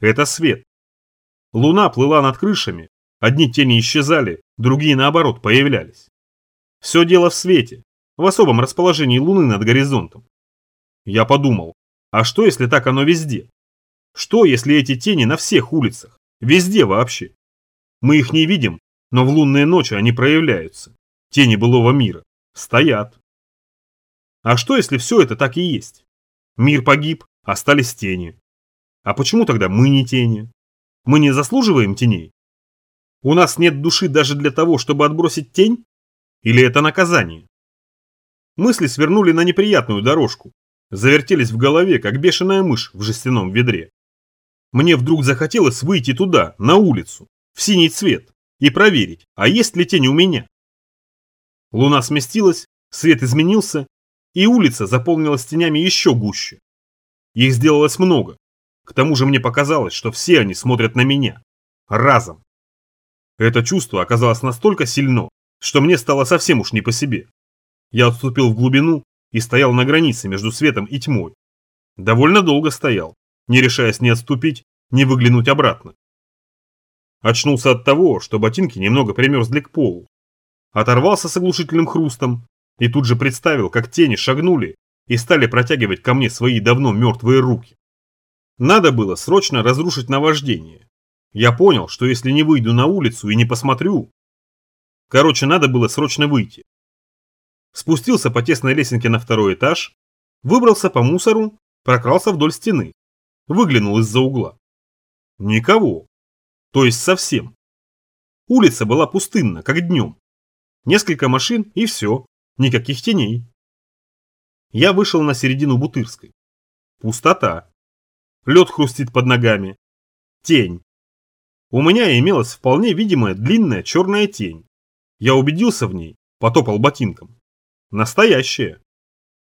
Это свет. Луна плыла над крышами, одни тени исчезали, другие наоборот появлялись. Все дело в свете, в особом расположении Луны над горизонтом. Я подумал, а что если так оно везде? Что если эти тени на всех улицах, везде вообще? Мы их не видим, но в лунные ночи они проявляются. Тени былого мира. Стоят. А что если все это так и есть? Мир погиб, остались тени. А почему тогда мы не тени? Мы не заслуживаем теней? У нас нет души даже для того, чтобы отбросить тень? Или это наказание? Мысли свернули на неприятную дорожку, завертелись в голове, как бешеная мышь в жестяном ведре. Мне вдруг захотелось выйти туда, на улицу, в синий цвет, и проверить, а есть ли тень у меня. Луна сместилась, свет изменился, и улица заполнилась тенями еще гуще. Их сделалось много. К тому же мне показалось, что все они смотрят на меня. Разом. Это чувство оказалось настолько сильно, что мне стало совсем уж не по себе. Я отступил в глубину и стоял на границе между светом и тьмой. Довольно долго стоял, не решаясь ни отступить, ни выглянуть обратно. Очнулся от того, что ботинки немного примерзли к полу. Оторвался с оглушительным хрустом и тут же представил, как тени шагнули и стали протягивать ко мне свои давно мертвые руки. Надо было срочно разрушить наваждение. Я понял, что если не выйду на улицу и не посмотрю... Короче, надо было срочно выйти. Спустился по тесной лесенке на второй этаж, выбрался по мусору, прокрался вдоль стены, выглянул из-за угла. Никого. То есть совсем. Улица была пустынна, как днем. Несколько машин и все, никаких теней. Я вышел на середину Бутырской. Пустота. Лед хрустит под ногами. Тень. У меня имелась вполне видимая длинная черная тень. Я убедился в ней, потопал ботинком. Настоящая.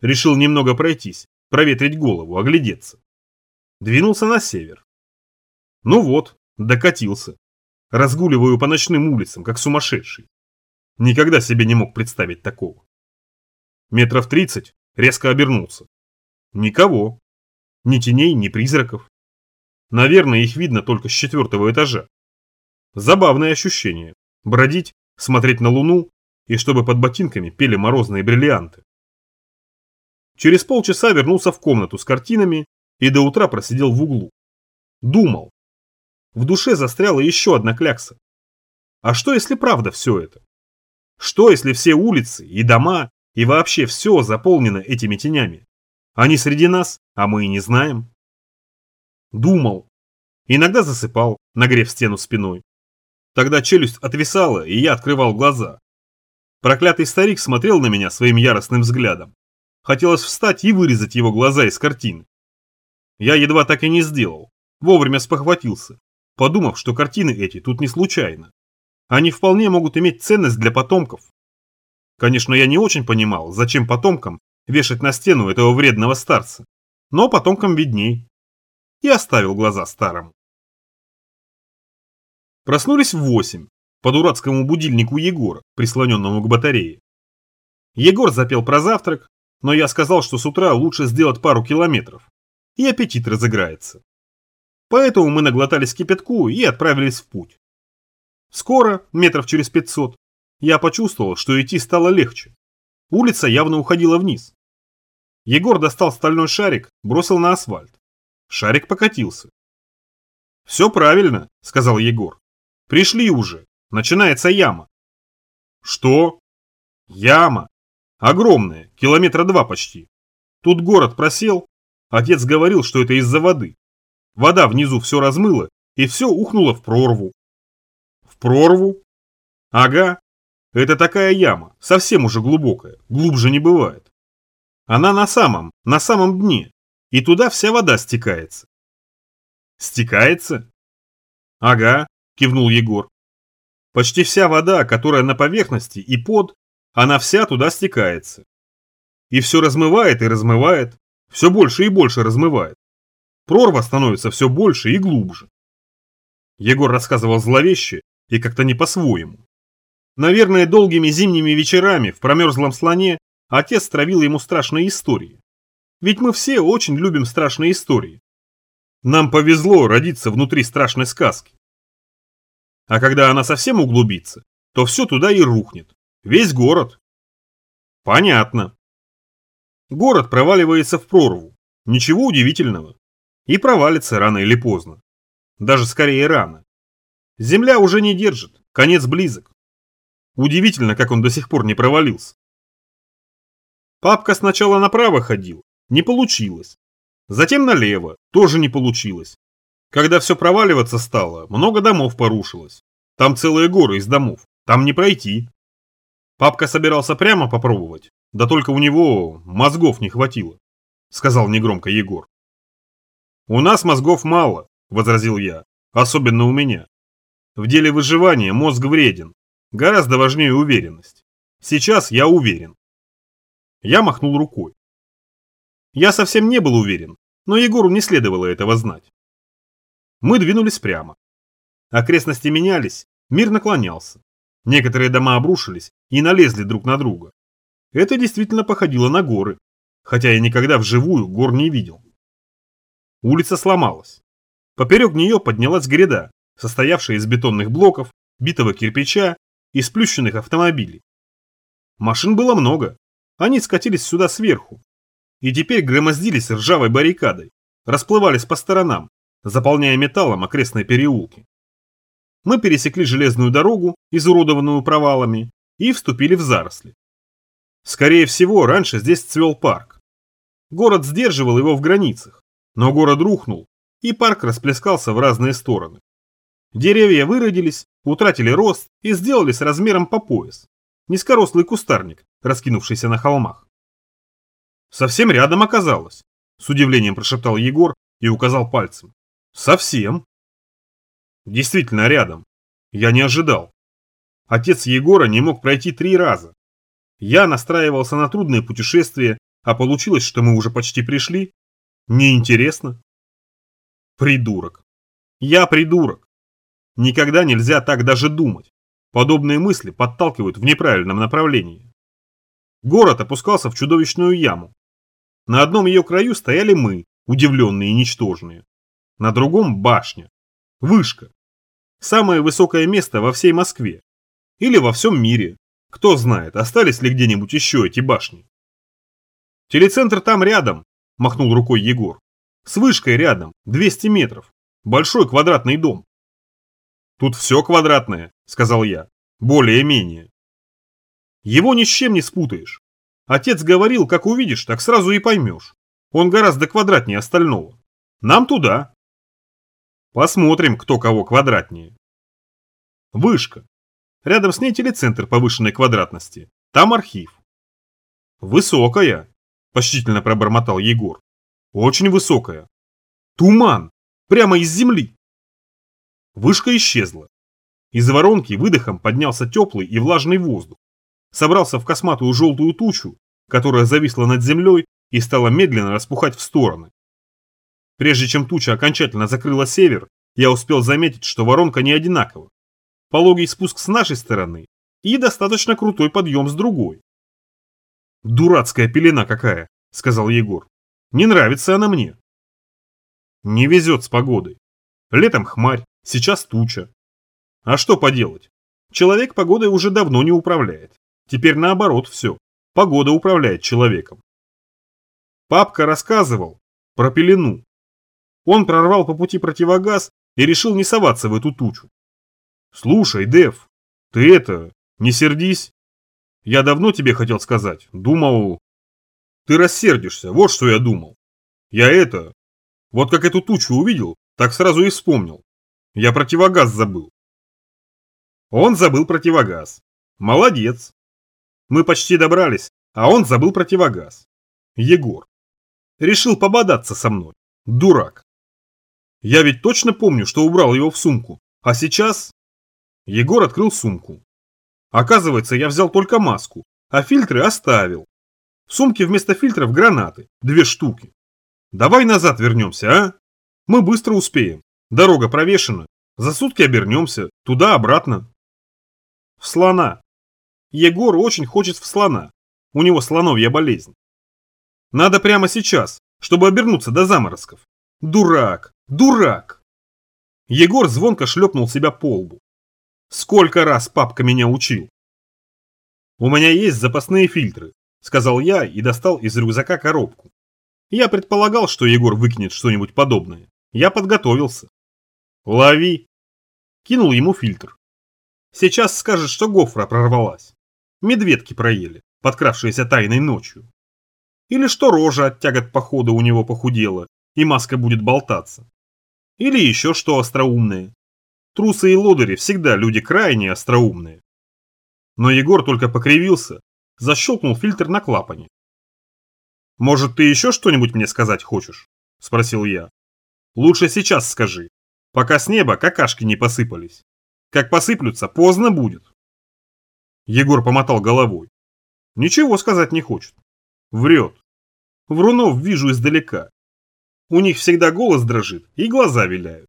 Решил немного пройтись, проветрить голову, оглядеться. Двинулся на север. Ну вот, докатился. Разгуливаю по ночным улицам, как сумасшедший. Никогда себе не мог представить такого. Метров тридцать, резко обернулся. Никого. Ни теней, ни призраков. Наверное, их видно только с четвертого этажа. Забавное ощущение. Бродить, смотреть на луну и чтобы под ботинками пели морозные бриллианты. Через полчаса вернулся в комнату с картинами и до утра просидел в углу. Думал. В душе застряла еще одна клякса. А что если правда все это? Что если все улицы и дома и вообще все заполнено этими тенями? Они среди нас, а мы и не знаем. Думал. Иногда засыпал, нагрев стену спиной. Тогда челюсть отвисала, и я открывал глаза. Проклятый старик смотрел на меня своим яростным взглядом. Хотелось встать и вырезать его глаза из картины. Я едва так и не сделал. Вовремя спохватился, подумав, что картины эти тут не случайно. Они вполне могут иметь ценность для потомков. Конечно, я не очень понимал, зачем потомкам вешать на стену этого вредного старца. Но потомкам видней. И оставил глаза старому. Проснулись в восемь по дурацкому будильнику Егора, прислоненному к батарее. Егор запел про завтрак, но я сказал, что с утра лучше сделать пару километров, и аппетит разыграется. Поэтому мы наглотались кипятку и отправились в путь. Скоро, метров через пятьсот, я почувствовал, что идти стало легче. Улица явно уходила вниз. Егор достал стальной шарик, бросил на асфальт. Шарик покатился. «Все правильно», — сказал Егор. «Пришли уже. Начинается яма. Что? Яма. Огромная, километра два почти. Тут город просел. Отец говорил, что это из-за воды. Вода внизу все размыла, и все ухнуло в прорву. В прорву? Ага. Это такая яма, совсем уже глубокая, глубже не бывает. Она на самом, на самом дне, и туда вся вода стекается. Стекается? Ага, кивнул Егор. Почти вся вода, которая на поверхности и под, она вся туда стекается. И все размывает и размывает, все больше и больше размывает. Прорва становится все больше и глубже. Егор рассказывал зловеще и как-то не по-своему. Наверное, долгими зимними вечерами в промерзлом слоне отец травил ему страшные истории. Ведь мы все очень любим страшные истории. Нам повезло родиться внутри страшной сказки. А когда она совсем углубится, то все туда и рухнет. Весь город. Понятно. Город проваливается в прорву. Ничего удивительного. И провалится рано или поздно. Даже скорее рано. Земля уже не держит, конец близок. Удивительно, как он до сих пор не провалился. Папка сначала направо ходил, не получилось. Затем налево, тоже не получилось. Когда все проваливаться стало, много домов порушилось. Там целые горы из домов, там не пройти. Папка собирался прямо попробовать, да только у него мозгов не хватило, сказал негромко Егор. У нас мозгов мало, возразил я, особенно у меня. В деле выживания мозг вреден, гораздо важнее уверенность. Сейчас я уверен. Я махнул рукой. Я совсем не был уверен, но Егору не следовало этого знать. Мы двинулись прямо. Окрестности менялись, мир наклонялся. Некоторые дома обрушились и налезли друг на друга. Это действительно походило на горы, хотя я никогда вживую гор не видел. Улица сломалась. Поперек нее поднялась гряда, состоявшая из бетонных блоков, битого кирпича и сплющенных автомобилей. Машин было много, они скатились сюда сверху. И теперь громоздились ржавой баррикадой, расплывались по сторонам, заполняя металлом окрестные переулки. Мы пересекли железную дорогу, изуродованную провалами, и вступили в заросли. Скорее всего, раньше здесь цвел парк. Город сдерживал его в границах, но город рухнул, и парк расплескался в разные стороны. Деревья выродились, утратили рост и сделались размером по пояс. Низкорослый кустарник, раскинувшийся на холмах. Совсем рядом оказалось, с удивлением прошептал Егор и указал пальцем. Совсем. Действительно рядом. Я не ожидал. Отец Егора не мог пройти три раза. Я настраивался на трудное путешествие, а получилось, что мы уже почти пришли. Неинтересно. Придурок. Я придурок. Никогда нельзя так даже думать. Подобные мысли подталкивают в неправильном направлении. Город опускался в чудовищную яму. На одном ее краю стояли мы, удивленные и ничтожные. На другом – башня. Вышка. Самое высокое место во всей Москве. Или во всем мире. Кто знает, остались ли где-нибудь еще эти башни. Телецентр там рядом, махнул рукой Егор. С вышкой рядом, 200 метров. Большой квадратный дом. Тут все квадратное, сказал я. Более-менее. Его ни с чем не спутаешь. Отец говорил, как увидишь, так сразу и поймешь. Он гораздо квадратнее остального. Нам туда. Посмотрим, кто кого квадратнее. Вышка. Рядом с ней телецентр повышенной квадратности. Там архив. Высокая, почтительно пробормотал Егор. Очень высокая. Туман. Прямо из земли. Вышка исчезла. Из воронки выдохом поднялся теплый и влажный воздух собрался в косматую желтую тучу, которая зависла над землей и стала медленно распухать в стороны. Прежде чем туча окончательно закрыла север, я успел заметить, что воронка не одинакова. Пологий спуск с нашей стороны и достаточно крутой подъем с другой. «Дурацкая пелена какая», — сказал Егор. «Не нравится она мне». Не везет с погодой. Летом хмарь, сейчас туча. А что поделать? Человек погодой уже давно не управляет. Теперь наоборот все. Погода управляет человеком. Папка рассказывал про пелену. Он прорвал по пути противогаз и решил не соваться в эту тучу. Слушай, Дев, ты это, не сердись. Я давно тебе хотел сказать, думал... Ты рассердишься, вот что я думал. Я это... Вот как эту тучу увидел, так сразу и вспомнил. Я противогаз забыл. Он забыл противогаз. Молодец. Мы почти добрались, а он забыл противогаз. Егор. Решил пободаться со мной. Дурак. Я ведь точно помню, что убрал его в сумку. А сейчас... Егор открыл сумку. Оказывается, я взял только маску, а фильтры оставил. В сумке вместо фильтров гранаты, две штуки. Давай назад вернемся, а? Мы быстро успеем. Дорога провешена. За сутки обернемся, туда-обратно. В слона, Егор очень хочет в слона. У него слоновья болезнь. Надо прямо сейчас, чтобы обернуться до заморозков. Дурак. Дурак! Егор звонко шлепнул себя по лбу. Сколько раз папка меня учил. У меня есть запасные фильтры, сказал я и достал из рюкзака коробку. Я предполагал, что Егор выкинет что-нибудь подобное. Я подготовился. Лови. Кинул ему фильтр. Сейчас скажет, что гофра прорвалась. Медведки проели, подкравшиеся тайной ночью. Или что рожа от тягот похода у него похудела, и маска будет болтаться. Или еще что остроумное. Трусы и лодыри всегда люди крайне остроумные. Но Егор только покривился, защелкнул фильтр на клапане. «Может, ты еще что-нибудь мне сказать хочешь?» – спросил я. «Лучше сейчас скажи, пока с неба какашки не посыпались. Как посыплются, поздно будет. Егор помотал головой. Ничего сказать не хочет. Врет. Врунов вижу издалека. У них всегда голос дрожит и глаза виляют.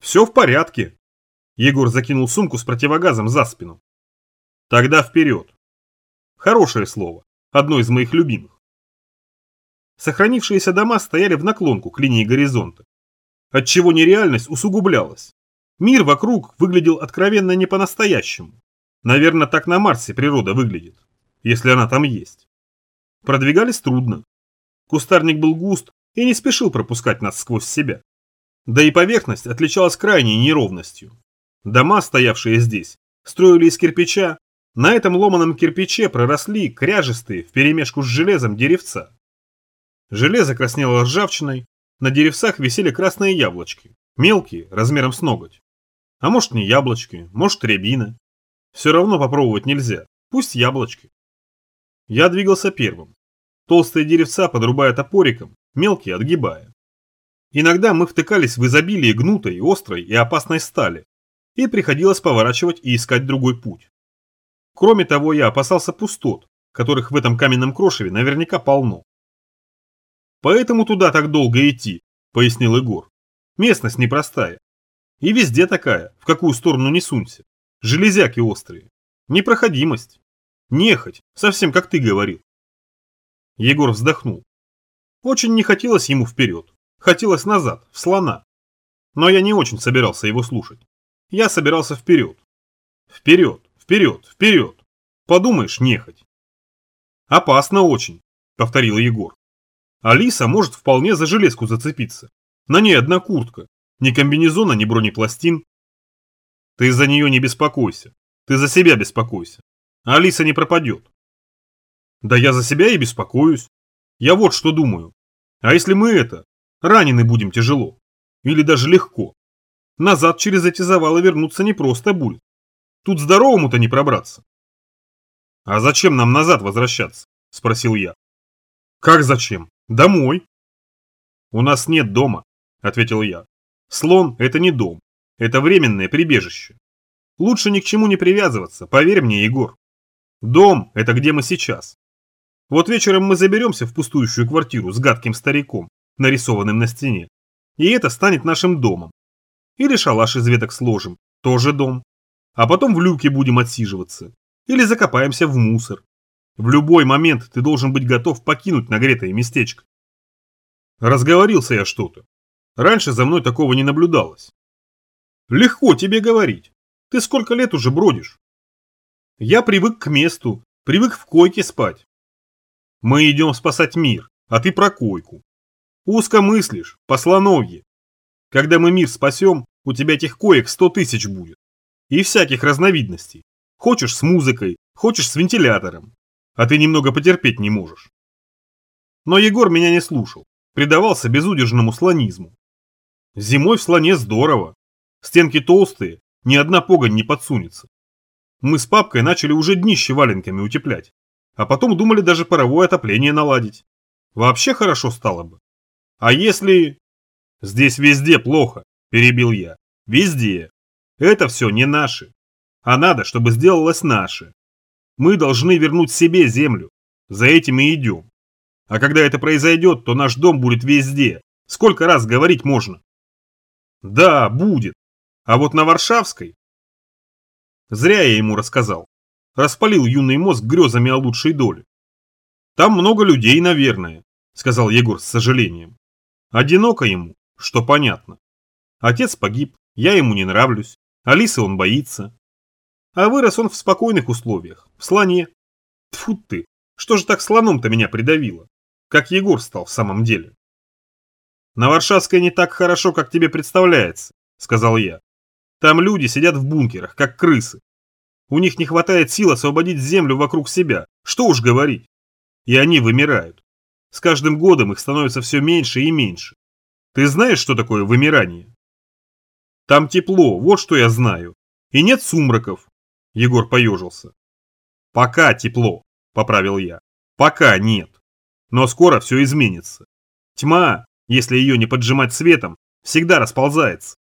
Все в порядке. Егор закинул сумку с противогазом за спину. Тогда вперед. Хорошее слово. Одно из моих любимых. Сохранившиеся дома стояли в наклонку к линии горизонта, отчего нереальность усугублялась. Мир вокруг выглядел откровенно не по-настоящему. Наверное, так на Марсе природа выглядит, если она там есть. Продвигались трудно. Кустарник был густ и не спешил пропускать нас сквозь себя. Да и поверхность отличалась крайней неровностью. Дома, стоявшие здесь, строили из кирпича, на этом ломаном кирпиче проросли кряжестые вперемешку с железом деревца. Железо краснело ржавчиной, на деревцах висели красные яблочки, мелкие, размером с ноготь. А может не яблочки, может рябина. Все равно попробовать нельзя, пусть яблочки. Я двигался первым. Толстые деревца подрубая топориком, мелкие отгибая. Иногда мы втыкались в изобилие гнутой, острой и опасной стали, и приходилось поворачивать и искать другой путь. Кроме того, я опасался пустот, которых в этом каменном крошеве наверняка полно. «Поэтому туда так долго идти», — пояснил Егор. «Местность непростая. И везде такая, в какую сторону не сунься. Железяки острые. Непроходимость. Нехоть, совсем как ты говорил. Егор вздохнул. Очень не хотелось ему вперед. Хотелось назад, в слона. Но я не очень собирался его слушать. Я собирался вперед. Вперед, вперед, вперед. Подумаешь, нехоть. Опасно очень, повторил Егор. Алиса может вполне за железку зацепиться. На ней одна куртка, ни комбинезона, ни бронепластин. Ты за нее не беспокойся. Ты за себя беспокойся. Алиса не пропадет. Да я за себя и беспокоюсь. Я вот что думаю. А если мы это, ранены будем тяжело? Или даже легко? Назад через эти завалы вернуться не просто будет. Тут здоровому-то не пробраться. А зачем нам назад возвращаться? Спросил я. Как зачем? Домой. У нас нет дома, ответил я. Слон – это не дом, это временное прибежище. Лучше ни к чему не привязываться, поверь мне, Егор. Дом – это где мы сейчас. Вот вечером мы заберемся в пустующую квартиру с гадким стариком, нарисованным на стене, и это станет нашим домом. Или шалаш из веток сложим, тоже дом. А потом в люке будем отсиживаться. Или закопаемся в мусор. В любой момент ты должен быть готов покинуть нагретое местечко. Разговорился я что-то. Раньше за мной такого не наблюдалось. Легко тебе говорить. Ты сколько лет уже бродишь? Я привык к месту, привык в койке спать. Мы идем спасать мир, а ты про койку. Узко мыслишь, по слоновье. Когда мы мир спасем, у тебя этих коек сто тысяч будет. И всяких разновидностей. Хочешь с музыкой, хочешь с вентилятором. А ты немного потерпеть не можешь. Но Егор меня не слушал, предавался безудержному слонизму. Зимой в слоне здорово. Стенки толстые, ни одна погонь не подсунется. Мы с папкой начали уже днище валенками утеплять. А потом думали даже паровое отопление наладить. Вообще хорошо стало бы. А если... Здесь везде плохо, перебил я. Везде. Это все не наши. А надо, чтобы сделалось наше. Мы должны вернуть себе землю. За этим и идем. А когда это произойдет, то наш дом будет везде. Сколько раз говорить можно? Да, будет. А вот на Варшавской... Зря я ему рассказал. Распалил юный мозг грезами о лучшей доле. Там много людей, наверное, сказал Егор с сожалением. Одиноко ему, Что понятно. Отец погиб, я ему не нравлюсь, Алисы он боится. А вырос он в спокойных условиях, в слоне. Тьфу ты, что же так слоном-то меня придавило? Как Егор стал в самом деле? На Варшавской не так хорошо, как тебе представляется, сказал я. Там люди сидят в бункерах, как крысы. У них не хватает сил освободить землю вокруг себя, что уж говорить. И они вымирают. С каждым годом их становится все меньше и меньше. Ты знаешь, что такое вымирание? Там тепло, вот что я знаю. И нет сумраков. Егор поежился. Пока тепло, поправил я. Пока нет. Но скоро все изменится. Тьма, если ее не поджимать светом, всегда расползается.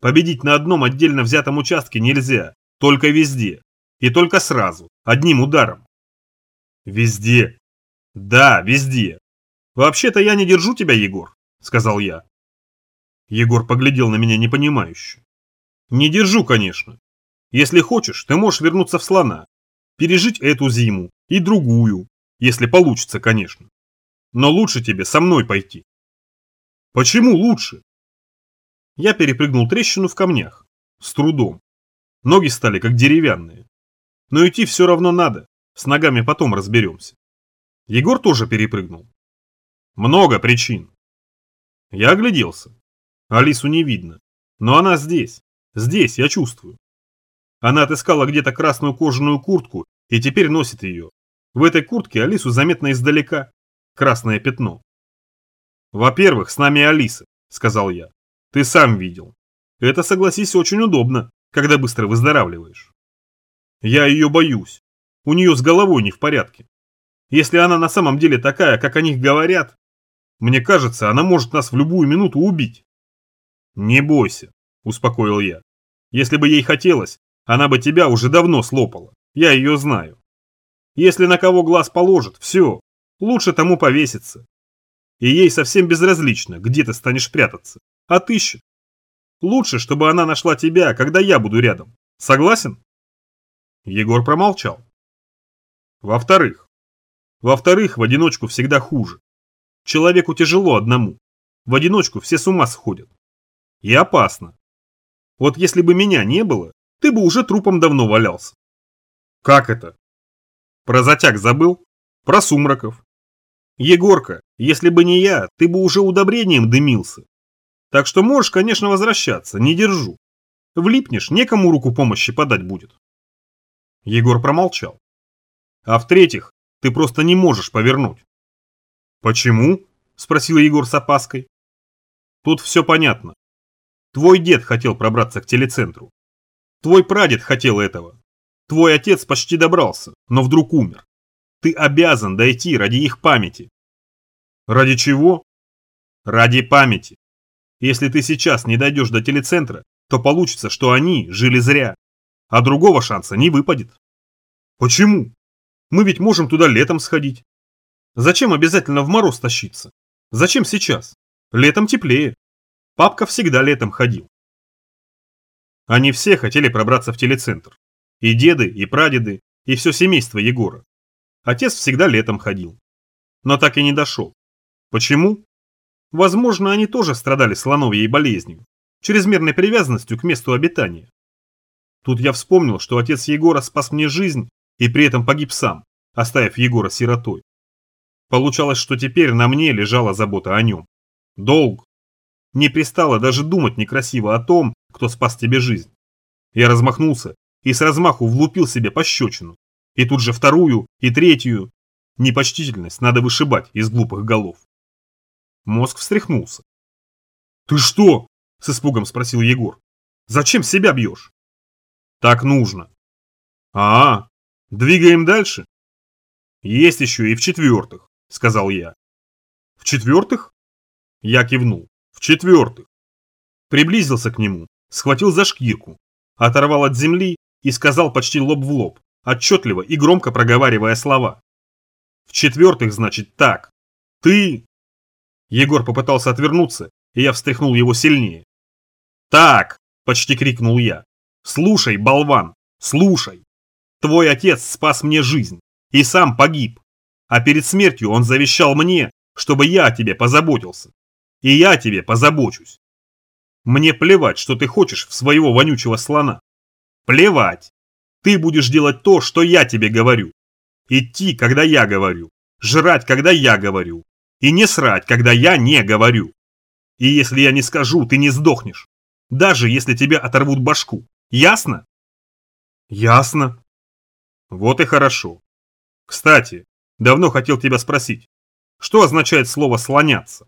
Победить на одном отдельно взятом участке нельзя, только везде. И только сразу, одним ударом. Везде. Да, везде. Вообще-то я не держу тебя, Егор, сказал я. Егор поглядел на меня непонимающе. Не держу, конечно. Если хочешь, ты можешь вернуться в слона, пережить эту зиму и другую, если получится, конечно. Но лучше тебе со мной пойти. Почему лучше? Я перепрыгнул трещину в камнях. С трудом. Ноги стали как деревянные. Но идти все равно надо. С ногами потом разберемся. Егор тоже перепрыгнул. Много причин. Я огляделся. Алису не видно. Но она здесь. Здесь, я чувствую. Она отыскала где-то красную кожаную куртку и теперь носит ее. В этой куртке Алису заметно издалека. Красное пятно. «Во-первых, с нами Алиса», — сказал я. «Ты сам видел. Это, согласись, очень удобно, когда быстро выздоравливаешь». «Я ее боюсь. У нее с головой не в порядке. Если она на самом деле такая, как о них говорят, мне кажется, она может нас в любую минуту убить». «Не бойся», – успокоил я. «Если бы ей хотелось, она бы тебя уже давно слопала. Я ее знаю. Если на кого глаз положит, все, лучше тому повеситься. И ей совсем безразлично, где ты станешь прятаться. Отыщет. Лучше, чтобы она нашла тебя, когда я буду рядом. Согласен?» Егор промолчал. Во-вторых. Во-вторых, в одиночку всегда хуже. Человеку тяжело одному. В одиночку все с ума сходят. И опасно. Вот если бы меня не было, ты бы уже трупом давно валялся. Как это? Про затяг забыл? Про сумраков. Егорка, если бы не я, ты бы уже удобрением дымился. Так что можешь, конечно, возвращаться, не держу. Влипнешь, некому руку помощи подать будет. Егор промолчал. А в-третьих, ты просто не можешь повернуть. Почему? Спросил Егор с опаской. Тут все понятно. Твой дед хотел пробраться к телецентру. Твой прадед хотел этого. Твой отец почти добрался, но вдруг умер. Ты обязан дойти ради их памяти. Ради чего? Ради памяти. Если ты сейчас не дойдешь до телецентра, то получится, что они жили зря. А другого шанса не выпадет. Почему? Мы ведь можем туда летом сходить. Зачем обязательно в мороз тащиться? Зачем сейчас? Летом теплее. Папка всегда летом ходил. Они все хотели пробраться в телецентр. И деды, и прадеды, и все семейство Егора. Отец всегда летом ходил. Но так и не дошел. Почему? Возможно, они тоже страдали слоновьей болезнью, чрезмерной привязанностью к месту обитания. Тут я вспомнил, что отец Егора спас мне жизнь и при этом погиб сам, оставив Егора сиротой. Получалось, что теперь на мне лежала забота о нем. Долг, не пристало даже думать некрасиво о том, кто спас тебе жизнь. Я размахнулся и с размаху влупил себе пощечину. И тут же вторую, и третью. Непочтительность надо вышибать из глупых голов. Мозг встряхнулся. «Ты что?» – с испугом спросил Егор. «Зачем себя бьешь?» «Так нужно». «А, двигаем дальше?» «Есть еще и в-четвертых», – сказал я. «В-четвертых?» Я кивнул. В-четвертых, приблизился к нему, схватил за шкирку, оторвал от земли и сказал почти лоб в лоб, отчетливо и громко проговаривая слова. В-четвертых, значит, так. Ты... Егор попытался отвернуться, и я встряхнул его сильнее. «Так!» – почти крикнул я. «Слушай, болван, слушай! Твой отец спас мне жизнь и сам погиб, а перед смертью он завещал мне, чтобы я о тебе позаботился. И я о тебе позабочусь. Мне плевать, что ты хочешь в своего вонючего слона. Плевать. Ты будешь делать то, что я тебе говорю. Идти, когда я говорю. Жрать, когда я говорю. И не срать, когда я не говорю. И если я не скажу, ты не сдохнешь. Даже если тебя оторвут башку. Ясно? Ясно. Вот и хорошо. Кстати, давно хотел тебя спросить. Что означает слово «слоняться»?